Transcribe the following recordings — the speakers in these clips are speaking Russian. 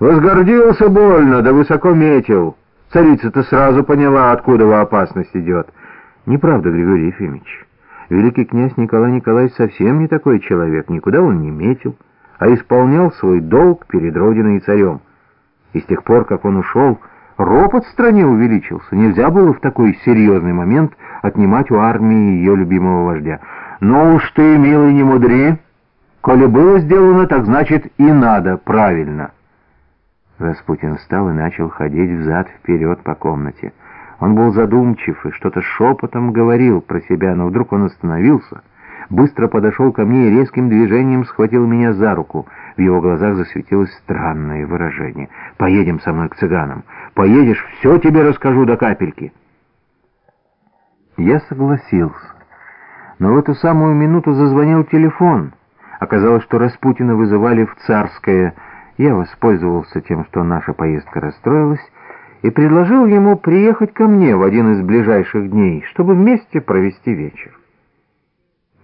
Возгордился больно, да высоко метил. Царица-то сразу поняла, откуда опасность идет. Неправда, Григорий Ефимович. Великий князь Николай Николаевич совсем не такой человек, никуда он не метил, а исполнял свой долг перед Родиной и царем. И с тех пор, как он ушел, ропот в стране увеличился. Нельзя было в такой серьезный момент отнимать у армии ее любимого вождя. «Ну уж ты, милый, не мудри. Коли было сделано, так значит и надо, правильно». Распутин встал и начал ходить взад-вперед по комнате. Он был задумчив и что-то шепотом говорил про себя, но вдруг он остановился, быстро подошел ко мне и резким движением схватил меня за руку. В его глазах засветилось странное выражение. «Поедем со мной к цыганам. Поедешь, все тебе расскажу до капельки». Я согласился. Но в эту самую минуту зазвонил телефон. Оказалось, что Распутина вызывали в Царское я воспользовался тем, что наша поездка расстроилась, и предложил ему приехать ко мне в один из ближайших дней, чтобы вместе провести вечер.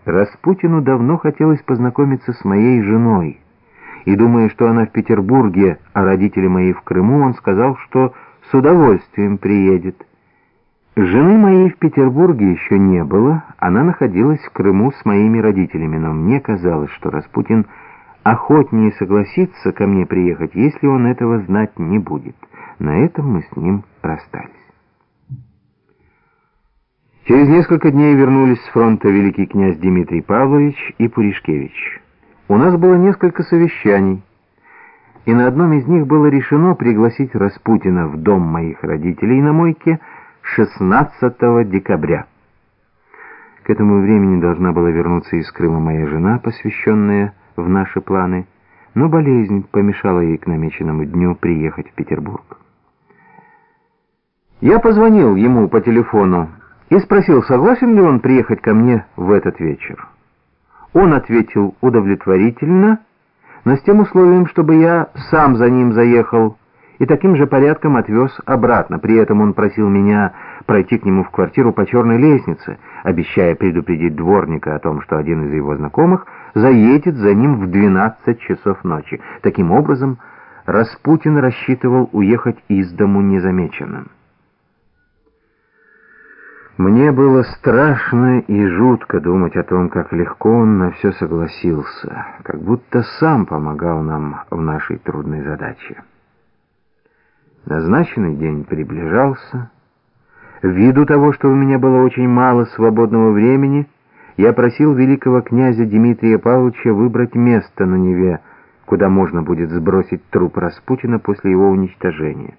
Распутину давно хотелось познакомиться с моей женой, и, думая, что она в Петербурге, а родители мои в Крыму, он сказал, что с удовольствием приедет. Жены моей в Петербурге еще не было, она находилась в Крыму с моими родителями, но мне казалось, что Распутин охотнее согласится ко мне приехать, если он этого знать не будет. На этом мы с ним расстались. Через несколько дней вернулись с фронта великий князь Дмитрий Павлович и Пуришкевич. У нас было несколько совещаний, и на одном из них было решено пригласить Распутина в дом моих родителей на Мойке 16 декабря. К этому времени должна была вернуться из Крыма моя жена, посвященная в наши планы, но болезнь помешала ей к намеченному дню приехать в Петербург. Я позвонил ему по телефону и спросил, согласен ли он приехать ко мне в этот вечер. Он ответил удовлетворительно, но с тем условием, чтобы я сам за ним заехал и таким же порядком отвез обратно. При этом он просил меня пройти к нему в квартиру по черной лестнице, обещая предупредить дворника о том, что один из его знакомых заедет за ним в 12 часов ночи. Таким образом, Распутин рассчитывал уехать из дому незамеченным. Мне было страшно и жутко думать о том, как легко он на все согласился, как будто сам помогал нам в нашей трудной задаче. Назначенный день приближался, Ввиду того, что у меня было очень мало свободного времени, я просил великого князя Дмитрия Павловича выбрать место на Неве, куда можно будет сбросить труп Распутина после его уничтожения.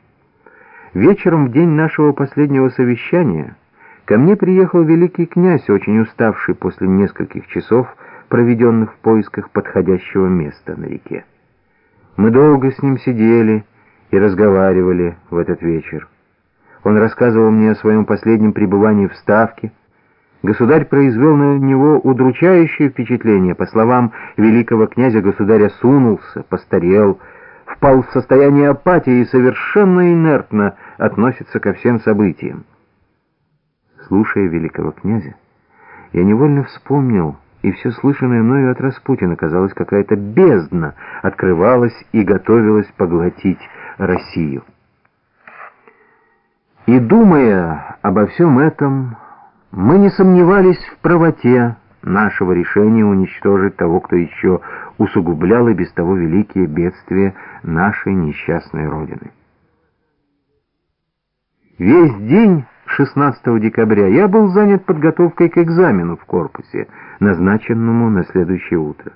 Вечером в день нашего последнего совещания ко мне приехал великий князь, очень уставший после нескольких часов, проведенных в поисках подходящего места на реке. Мы долго с ним сидели и разговаривали в этот вечер. Он рассказывал мне о своем последнем пребывании в Ставке. Государь произвел на него удручающее впечатление. По словам великого князя, государь осунулся, постарел, впал в состояние апатии и совершенно инертно относится ко всем событиям. Слушая великого князя, я невольно вспомнил, и все слышанное мною от Распутина, казалось, какая-то бездна открывалась и готовилась поглотить Россию. И думая обо всем этом, мы не сомневались в правоте нашего решения уничтожить того, кто еще усугублял и без того великие бедствия нашей несчастной Родины. Весь день 16 декабря я был занят подготовкой к экзамену в корпусе, назначенному на следующее утро.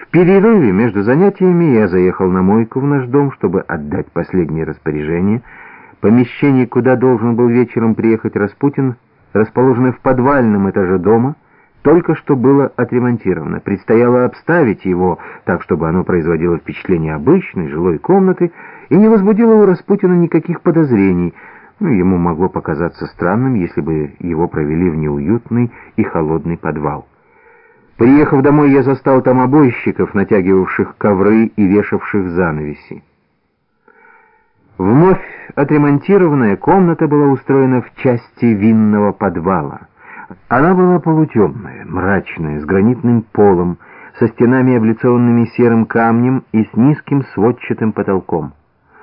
В перерыве между занятиями я заехал на мойку в наш дом, чтобы отдать последние распоряжения — Помещение, куда должен был вечером приехать Распутин, расположенное в подвальном этаже дома, только что было отремонтировано. Предстояло обставить его так, чтобы оно производило впечатление обычной жилой комнаты и не возбудило у Распутина никаких подозрений. Ну, ему могло показаться странным, если бы его провели в неуютный и холодный подвал. Приехав домой, я застал там обойщиков, натягивавших ковры и вешавших занавеси. Вновь отремонтированная комната была устроена в части винного подвала. Она была полутемная, мрачная, с гранитным полом, со стенами, облицованными серым камнем и с низким сводчатым потолком.